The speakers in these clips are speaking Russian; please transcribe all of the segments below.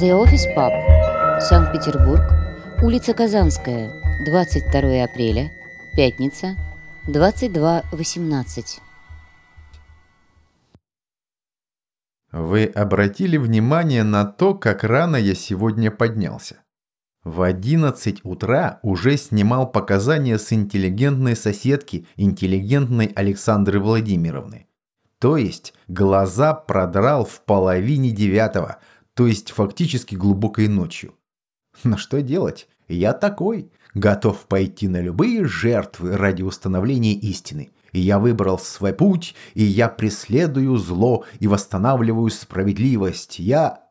The Office Pub, Санкт-Петербург, улица Казанская, 22 апреля, пятница, 22.18. Вы обратили внимание на то, как рано я сегодня поднялся? В 11 утра уже снимал показания с интеллигентной соседки, интеллигентной Александры Владимировны. То есть глаза продрал в половине девятого, то есть фактически глубокой ночью. Но что делать? Я такой, готов пойти на любые жертвы ради установления истины. И я выбрал свой путь, и я преследую зло и восстанавливаю справедливость. Я...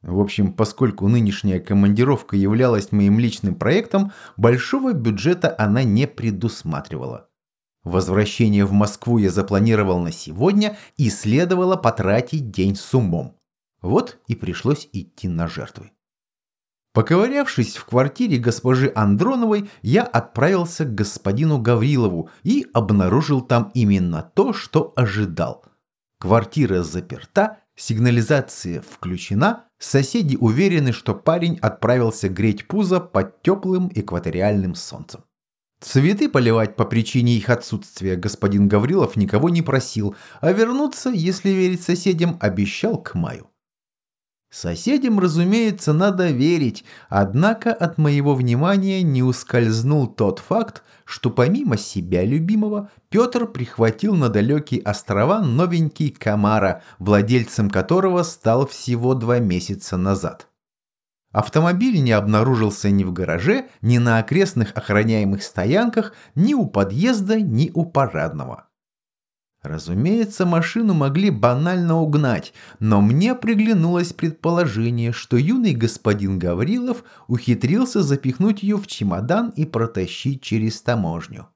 В общем, поскольку нынешняя командировка являлась моим личным проектом, большого бюджета она не предусматривала. Возвращение в Москву я запланировал на сегодня и следовало потратить день с умом. Вот и пришлось идти на жертвы. Поковырявшись в квартире госпожи Андроновой, я отправился к господину Гаврилову и обнаружил там именно то, что ожидал. Квартира заперта, сигнализация включена, соседи уверены, что парень отправился греть пузо под теплым экваториальным солнцем. Цветы поливать по причине их отсутствия господин Гаврилов никого не просил, а вернуться, если верить соседям, обещал к маю. Соседям, разумеется, надо верить, однако от моего внимания не ускользнул тот факт, что помимо себя любимого, Петр прихватил на далекие острова новенький Камара, владельцем которого стал всего два месяца назад. Автомобиль не обнаружился ни в гараже, ни на окрестных охраняемых стоянках, ни у подъезда, ни у парадного. Разумеется, машину могли банально угнать, но мне приглянулось предположение, что юный господин Гаврилов ухитрился запихнуть ее в чемодан и протащить через таможню.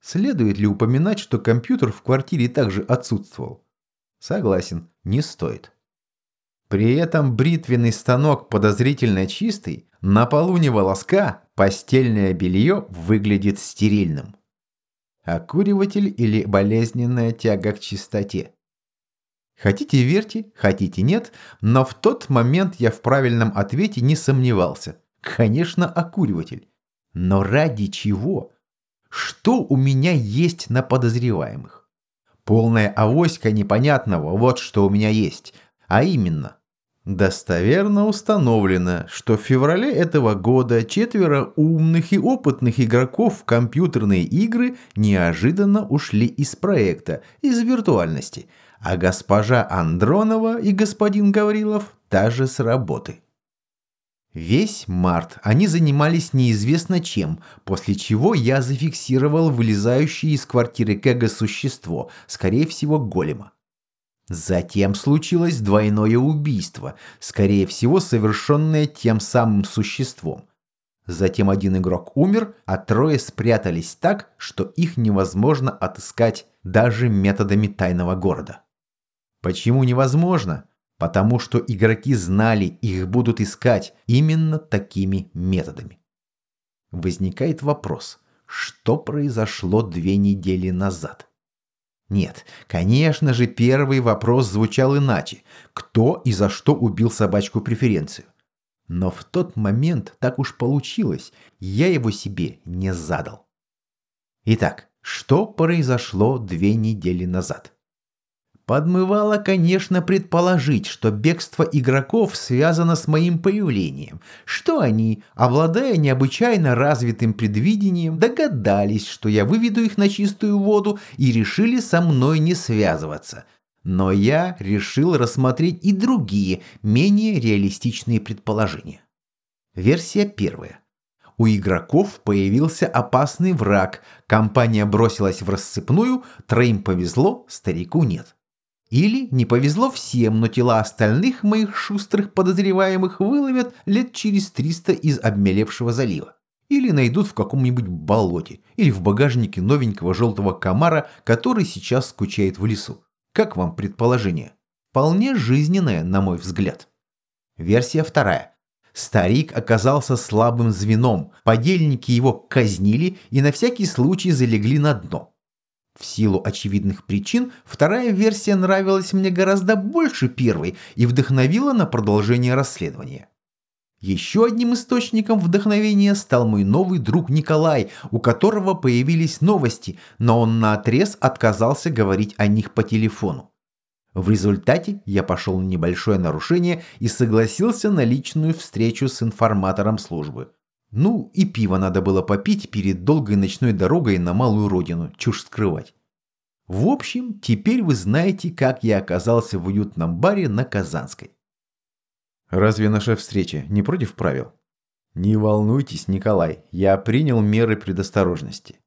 Следует ли упоминать, что компьютер в квартире также отсутствовал? Согласен, не стоит. При этом бритвенный станок подозрительно чистый, на полу не волоска, постельное белье выглядит стерильным. Окуриватель или болезненная тяга к чистоте. Хотите верьте, хотите нет, но в тот момент я в правильном ответе не сомневался. Конечно, окуриватель. Но ради чего? Что у меня есть на подозреваемых? Полная авоська непонятного, вот что у меня есть. А именно, Достоверно установлено, что в феврале этого года четверо умных и опытных игроков в компьютерные игры неожиданно ушли из проекта, из виртуальности, а госпожа Андронова и господин Гаврилов даже с работы. Весь март они занимались неизвестно чем, после чего я зафиксировал вылезающее из квартиры Кэга существо, скорее всего голема. Затем случилось двойное убийство, скорее всего совершенное тем самым существом. Затем один игрок умер, а трое спрятались так, что их невозможно отыскать даже методами тайного города. Почему невозможно? Потому что игроки знали, их будут искать именно такими методами. Возникает вопрос, что произошло две недели назад? Нет, конечно же, первый вопрос звучал иначе. Кто и за что убил собачку преференцию? Но в тот момент так уж получилось, я его себе не задал. Итак, что произошло две недели назад? Подмывало, конечно, предположить, что бегство игроков связано с моим появлением, что они, обладая необычайно развитым предвидением, догадались, что я выведу их на чистую воду и решили со мной не связываться. Но я решил рассмотреть и другие, менее реалистичные предположения. Версия первая. У игроков появился опасный враг, компания бросилась в рассыпную, троим повезло, старику нет. Или не повезло всем, но тела остальных моих шустрых подозреваемых выловят лет через 300 из обмелевшего залива. Или найдут в каком-нибудь болоте, или в багажнике новенького желтого комара, который сейчас скучает в лесу. Как вам предположение? Вполне жизненное, на мой взгляд. Версия вторая. Старик оказался слабым звеном, подельники его казнили и на всякий случай залегли на дно. В силу очевидных причин, вторая версия нравилась мне гораздо больше первой и вдохновила на продолжение расследования. Еще одним источником вдохновения стал мой новый друг Николай, у которого появились новости, но он наотрез отказался говорить о них по телефону. В результате я пошел на небольшое нарушение и согласился на личную встречу с информатором службы. Ну и пиво надо было попить перед долгой ночной дорогой на малую родину, чушь скрывать. В общем, теперь вы знаете, как я оказался в уютном баре на Казанской. Разве наша встреча не против правил? Не волнуйтесь, Николай, я принял меры предосторожности.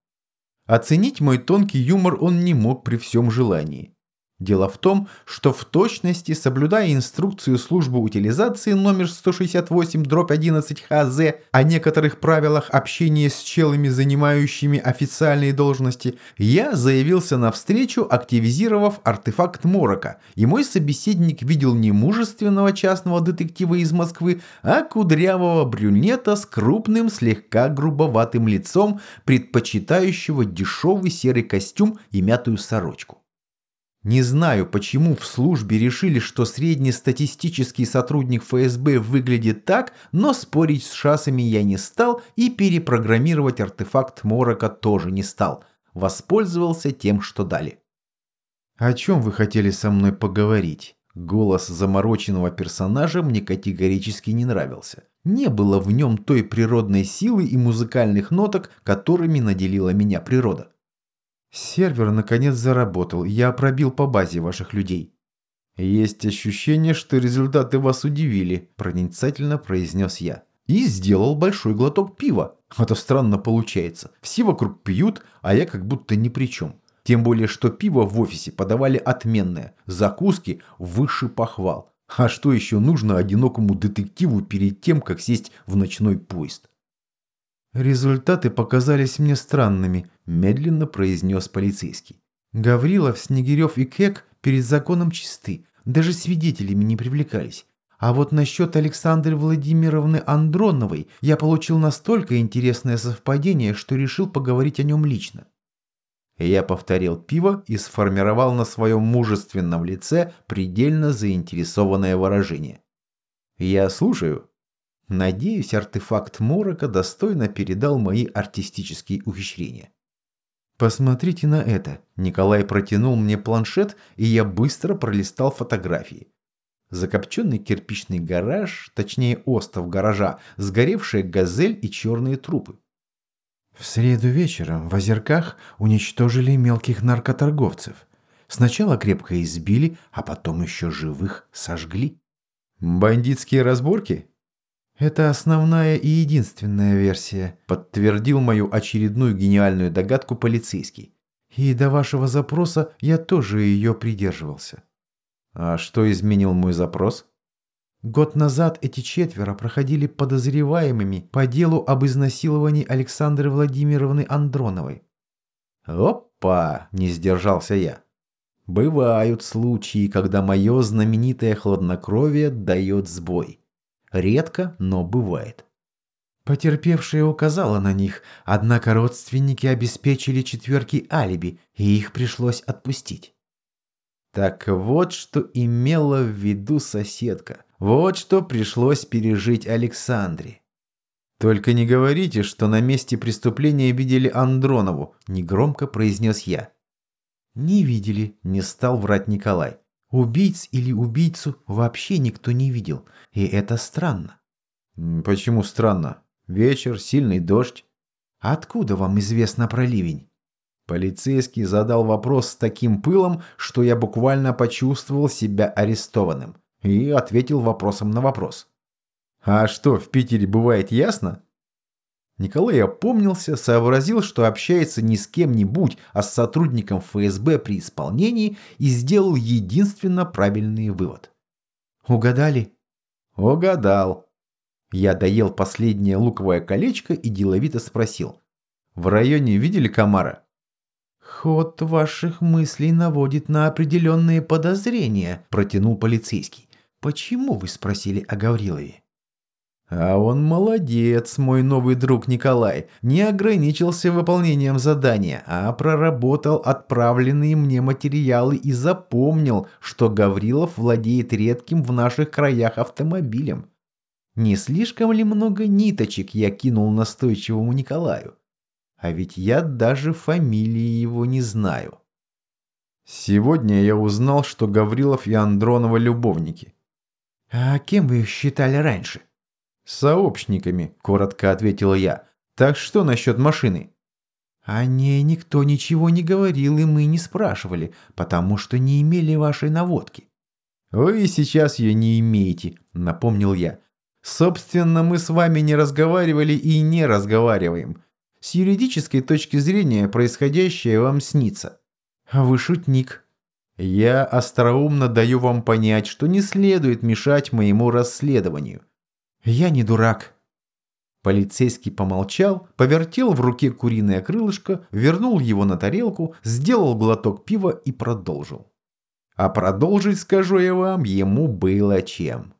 Оценить мой тонкий юмор он не мог при всем желании. Дело в том, что в точности, соблюдая инструкцию службы утилизации номер 168-11 ХЗ о некоторых правилах общения с челами, занимающими официальные должности, я заявился на встречу, активизировав артефакт Морока, и мой собеседник видел не мужественного частного детектива из Москвы, а кудрявого брюнета с крупным, слегка грубоватым лицом, предпочитающего дешевый серый костюм и мятую сорочку. Не знаю, почему в службе решили, что среднестатистический сотрудник ФСБ выглядит так, но спорить с шасами я не стал и перепрограммировать артефакт Морока тоже не стал. Воспользовался тем, что дали. «О чем вы хотели со мной поговорить?» Голос замороченного персонажа мне категорически не нравился. Не было в нем той природной силы и музыкальных ноток, которыми наделила меня природа. Сервер наконец заработал, я пробил по базе ваших людей. Есть ощущение, что результаты вас удивили, проницательно произнес я. И сделал большой глоток пива. А то странно получается. Все вокруг пьют, а я как будто ни при чем. Тем более, что пиво в офисе подавали отменное. Закуски выше похвал. А что еще нужно одинокому детективу перед тем, как сесть в ночной поезд? Результаты показались мне странными, медленно произнес полицейский. Гаврилов, Снегирев и Кек перед законом чисты, даже свидетелями не привлекались. А вот насчет Александры Владимировны Андроновой я получил настолько интересное совпадение, что решил поговорить о нем лично. Я повторил пиво и сформировал на своем мужественном лице предельно заинтересованное выражение. «Я слушаю». Надеюсь, артефакт Морока достойно передал мои артистические ухищрения. «Посмотрите на это». Николай протянул мне планшет, и я быстро пролистал фотографии. Закопченный кирпичный гараж, точнее остов гаража, сгоревшая газель и черные трупы. В среду вечером в озерках уничтожили мелких наркоторговцев. Сначала крепко избили, а потом еще живых сожгли. «Бандитские разборки?» «Это основная и единственная версия», – подтвердил мою очередную гениальную догадку полицейский. «И до вашего запроса я тоже ее придерживался». «А что изменил мой запрос?» Год назад эти четверо проходили подозреваемыми по делу об изнасиловании Александры Владимировны Андроновой. «Опа!» – не сдержался я. «Бывают случаи, когда мое знаменитое хладнокровие дает сбой». Редко, но бывает. Потерпевшая указала на них, однако родственники обеспечили четверки алиби, и их пришлось отпустить. Так вот, что имела в виду соседка. Вот что пришлось пережить Александре. «Только не говорите, что на месте преступления видели Андронову», – негромко произнес я. «Не видели», – не стал врать Николай. Убийц или убийцу вообще никто не видел, и это странно. Почему странно? Вечер, сильный дождь. Откуда вам известно про ливень? Полицейский задал вопрос с таким пылом, что я буквально почувствовал себя арестованным. И ответил вопросом на вопрос. А что, в Питере бывает ясно? Николай опомнился, сообразил, что общается не с кем-нибудь, а с сотрудником ФСБ при исполнении и сделал единственно правильный вывод. «Угадали?» «Угадал». Я доел последнее луковое колечко и деловито спросил. «В районе видели комара?» «Ход ваших мыслей наводит на определенные подозрения», – протянул полицейский. «Почему вы спросили о Гаврилове?» А он молодец, мой новый друг Николай. Не ограничился выполнением задания, а проработал отправленные мне материалы и запомнил, что Гаврилов владеет редким в наших краях автомобилем. Не слишком ли много ниточек я кинул настойчивому Николаю? А ведь я даже фамилии его не знаю. Сегодня я узнал, что Гаврилов и Андронова любовники. А кем вы их считали раньше? «Сообщниками», – коротко ответила я. «Так что насчет машины?» «О ней никто ничего не говорил, и мы не спрашивали, потому что не имели вашей наводки». «Вы сейчас ее не имеете», – напомнил я. «Собственно, мы с вами не разговаривали и не разговариваем. С юридической точки зрения происходящее вам снится». «А вы шутник». «Я остроумно даю вам понять, что не следует мешать моему расследованию. «Я не дурак». Полицейский помолчал, повертел в руке куриное крылышко, вернул его на тарелку, сделал глоток пива и продолжил. А продолжить, скажу я вам, ему было чем.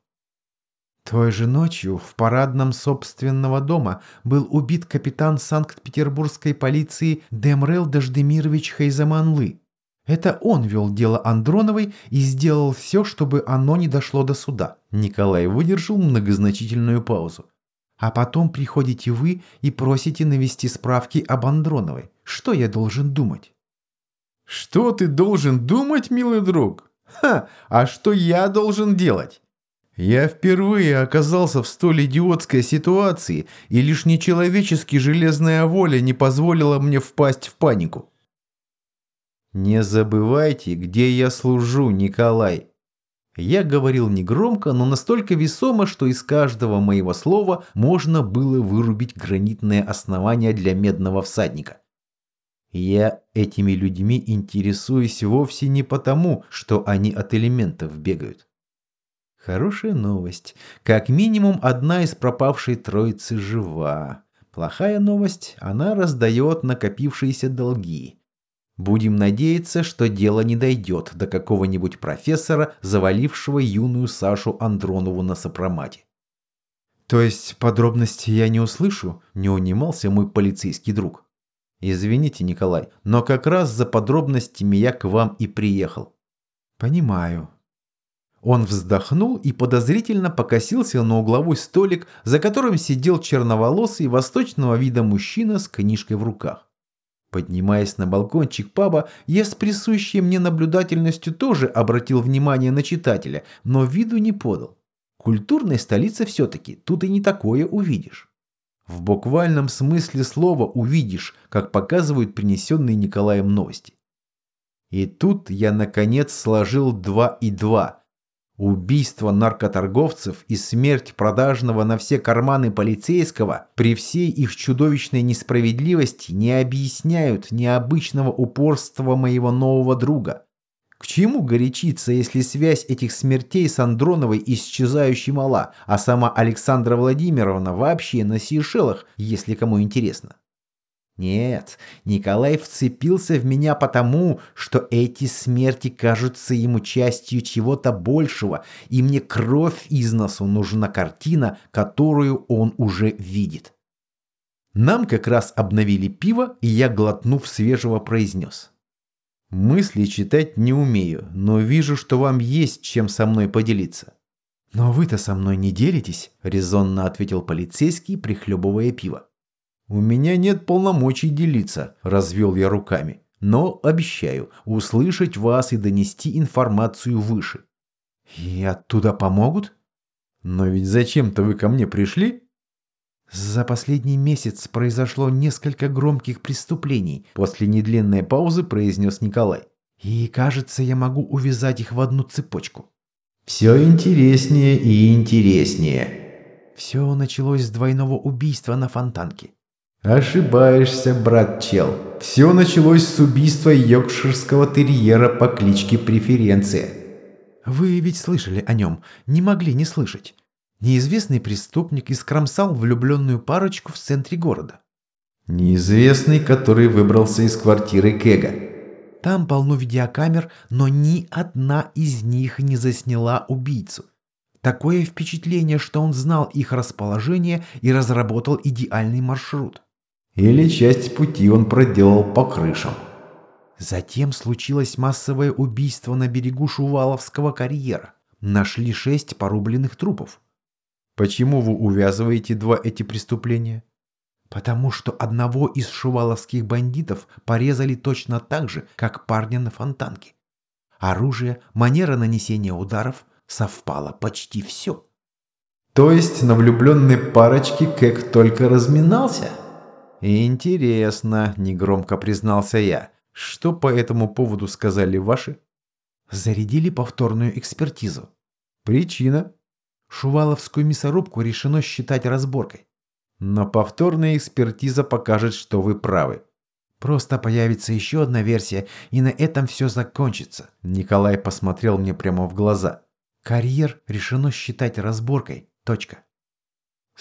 Той же ночью в парадном собственного дома был убит капитан Санкт-Петербургской полиции Демрел Дождемирович Хайзаманлы. Это он вел дело Андроновой и сделал все, чтобы оно не дошло до суда. Николай выдержал многозначительную паузу. А потом приходите вы и просите навести справки об Андроновой. Что я должен думать? Что ты должен думать, милый друг? Ха, а что я должен делать? Я впервые оказался в столь идиотской ситуации, и лишь нечеловечески железная воля не позволила мне впасть в панику. «Не забывайте, где я служу, Николай!» Я говорил негромко, но настолько весомо, что из каждого моего слова можно было вырубить гранитное основание для медного всадника. Я этими людьми интересуюсь вовсе не потому, что они от элементов бегают. Хорошая новость. Как минимум одна из пропавшей троицы жива. Плохая новость, она раздает накопившиеся долги. Будем надеяться, что дело не дойдет до какого-нибудь профессора, завалившего юную Сашу Андронову на сопромате. То есть подробности я не услышу? Не унимался мой полицейский друг. Извините, Николай, но как раз за подробностями я к вам и приехал. Понимаю. Он вздохнул и подозрительно покосился на угловой столик, за которым сидел черноволосый восточного вида мужчина с книжкой в руках. Поднимаясь на балкончик паба, я с присущей мне наблюдательностью тоже обратил внимание на читателя, но виду не подал. Культурная столица все-таки, тут и не такое увидишь. В буквальном смысле слова увидишь, как показывают принесенные Николаем новости. И тут я наконец сложил два и два – Убийство наркоторговцев и смерть продажного на все карманы полицейского при всей их чудовищной несправедливости не объясняют необычного упорства моего нового друга. К чему горячиться, если связь этих смертей с Андроновой исчезающей мала, а сама Александра Владимировна вообще на Сейшелах, если кому интересно? Нет, Николай вцепился в меня потому, что эти смерти кажутся ему частью чего-то большего, и мне кровь из носу нужна картина, которую он уже видит. Нам как раз обновили пиво, и я, глотнув свежего, произнес. Мысли читать не умею, но вижу, что вам есть чем со мной поделиться. «Но вы-то со мной не делитесь», – резонно ответил полицейский, прихлебывая пиво. «У меня нет полномочий делиться», – развел я руками. «Но обещаю услышать вас и донести информацию выше». «И оттуда помогут?» «Но ведь зачем-то вы ко мне пришли?» «За последний месяц произошло несколько громких преступлений», – после недлинной паузы произнес Николай. «И кажется, я могу увязать их в одну цепочку». «Все интереснее и интереснее». Все началось с двойного убийства на Фонтанке. Ошибаешься, брат Чел. Все началось с убийства йоркширского терьера по кличке Преференция. Вы ведь слышали о нем, не могли не слышать. Неизвестный преступник искромсал влюбленную парочку в центре города. Неизвестный, который выбрался из квартиры Кега. Там полно видеокамер, но ни одна из них не засняла убийцу. Такое впечатление, что он знал их расположение и разработал идеальный маршрут. Или часть пути он проделал по крышам. Затем случилось массовое убийство на берегу Шуваловского карьера. Нашли шесть порубленных трупов. Почему вы увязываете два эти преступления? Потому что одного из шуваловских бандитов порезали точно так же, как парня на фонтанке. Оружие, манера нанесения ударов совпало почти все. То есть на влюбленной парочке Кэк только разминался? Интересно, негромко признался я. Что по этому поводу сказали ваши? Зарядили повторную экспертизу. Причина? Шуваловскую мясорубку решено считать разборкой. Но повторная экспертиза покажет, что вы правы. Просто появится еще одна версия, и на этом все закончится. Николай посмотрел мне прямо в глаза. Карьер решено считать разборкой. Точка.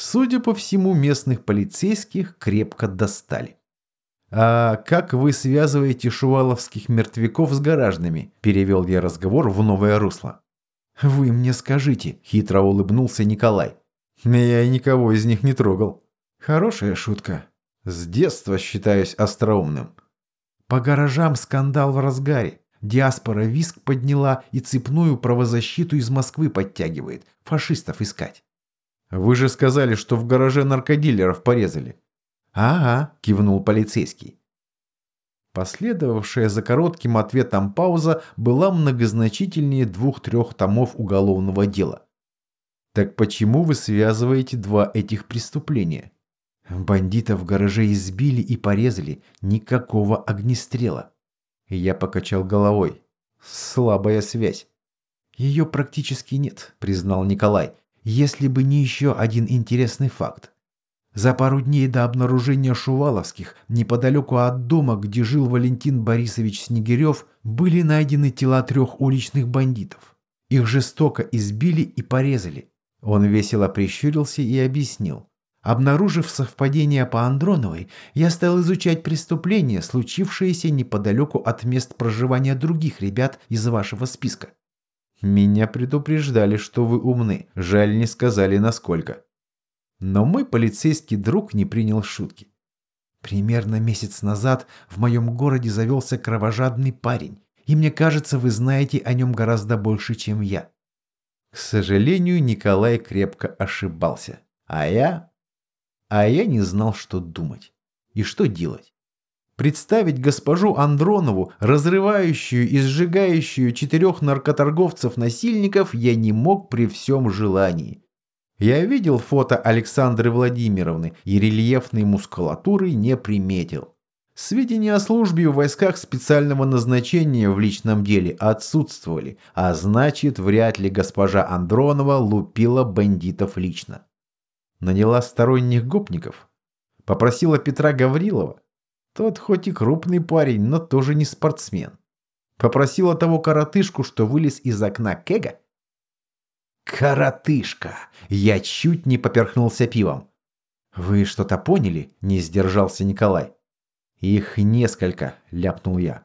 Судя по всему, местных полицейских крепко достали. «А как вы связываете шуваловских мертвяков с гаражными?» – перевел я разговор в новое русло. «Вы мне скажите», – хитро улыбнулся Николай. «Я никого из них не трогал». «Хорошая шутка. С детства считаюсь остроумным». По гаражам скандал в разгаре. Диаспора виск подняла и цепную правозащиту из Москвы подтягивает. Фашистов искать. «Вы же сказали, что в гараже наркодилеров порезали». «Ага», – кивнул полицейский. Последовавшая за коротким ответом пауза была многозначительнее двух-трех томов уголовного дела. Так почему вы связываете два этих преступления? Бандитов в гараже избили и порезали, никакого огнестрела. Я покачал головой. Слабая связь. Ее практически нет, признал Николай, если бы не еще один интересный факт. За пару дней до обнаружения Шуваловских, неподалеку от дома, где жил Валентин Борисович Снегирев, были найдены тела трех уличных бандитов. Их жестоко избили и порезали. Он весело прищурился и объяснил. Обнаружив совпадение по Андроновой, я стал изучать преступления, случившиеся неподалеку от мест проживания других ребят из вашего списка. Меня предупреждали, что вы умны. Жаль, не сказали, насколько. Но мой полицейский друг не принял шутки. Примерно месяц назад в моем городе завелся кровожадный парень, и мне кажется, вы знаете о нем гораздо больше, чем я. К сожалению, Николай крепко ошибался. А я... А я не знал, что думать. И что делать. Представить госпожу Андронову, разрывающую и сжигающую четырех наркоторговцев-насильников, я не мог при всем желании. Я видел фото Александры Владимировны и рельефной мускулатуры не приметил. Сведения о службе в войсках специального назначения в личном деле отсутствовали, а значит, вряд ли госпожа Андронова лупила бандитов лично. Наняла сторонних гопников. Попросила Петра Гаврилова. Тот хоть и крупный парень, но тоже не спортсмен. Попросила того коротышку, что вылез из окна кега, «Коротышка!» Я чуть не поперхнулся пивом. «Вы что-то поняли?» – не сдержался Николай. «Их несколько», – ляпнул я.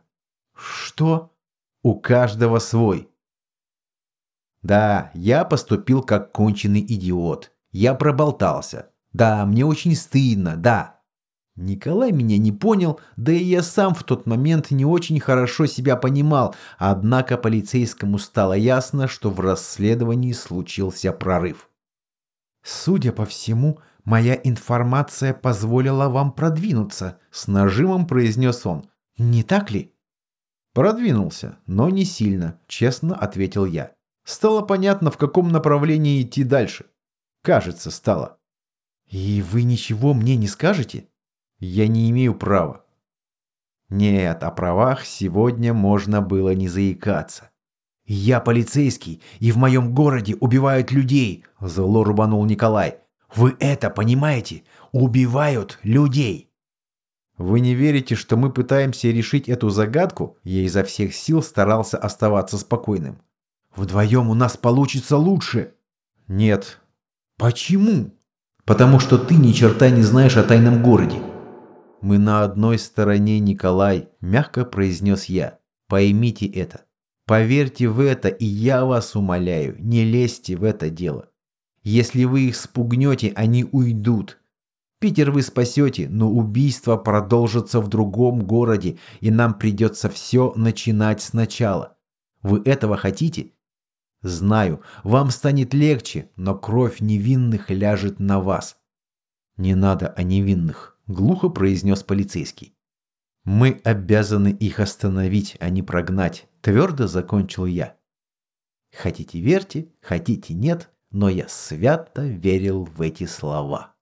«Что?» «У каждого свой». «Да, я поступил как конченый идиот. Я проболтался. Да, мне очень стыдно, да. Николай меня не понял, да и я сам в тот момент не очень хорошо себя понимал, однако полицейскому стало ясно, что в расследовании случился прорыв. «Судя по всему, моя информация позволила вам продвинуться», — с нажимом произнес он. «Не так ли?» «Продвинулся, но не сильно», — честно ответил я. Стало понятно, в каком направлении идти дальше. Кажется, стало. «И вы ничего мне не скажете?» Я не имею права. Нет, о правах сегодня можно было не заикаться. «Я полицейский, и в моем городе убивают людей!» – зло рубанул Николай. «Вы это понимаете? Убивают людей!» «Вы не верите, что мы пытаемся решить эту загадку?» Я изо всех сил старался оставаться спокойным. «Вдвоем у нас получится лучше!» «Нет». «Почему?» «Потому что ты ни черта не знаешь о тайном городе. «Мы на одной стороне, Николай», – мягко произнес я. «Поймите это». Поверьте в это, и я вас умоляю, не лезьте в это дело. Если вы их спугнете, они уйдут. Питер вы спасете, но убийство продолжится в другом городе, и нам придется все начинать сначала. Вы этого хотите? Знаю, вам станет легче, но кровь невинных ляжет на вас. Не надо о невинных, глухо произнес полицейский. Мы обязаны их остановить, а не прогнать, твердо закончил я. Хотите верьте, хотите нет, но я свято верил в эти слова.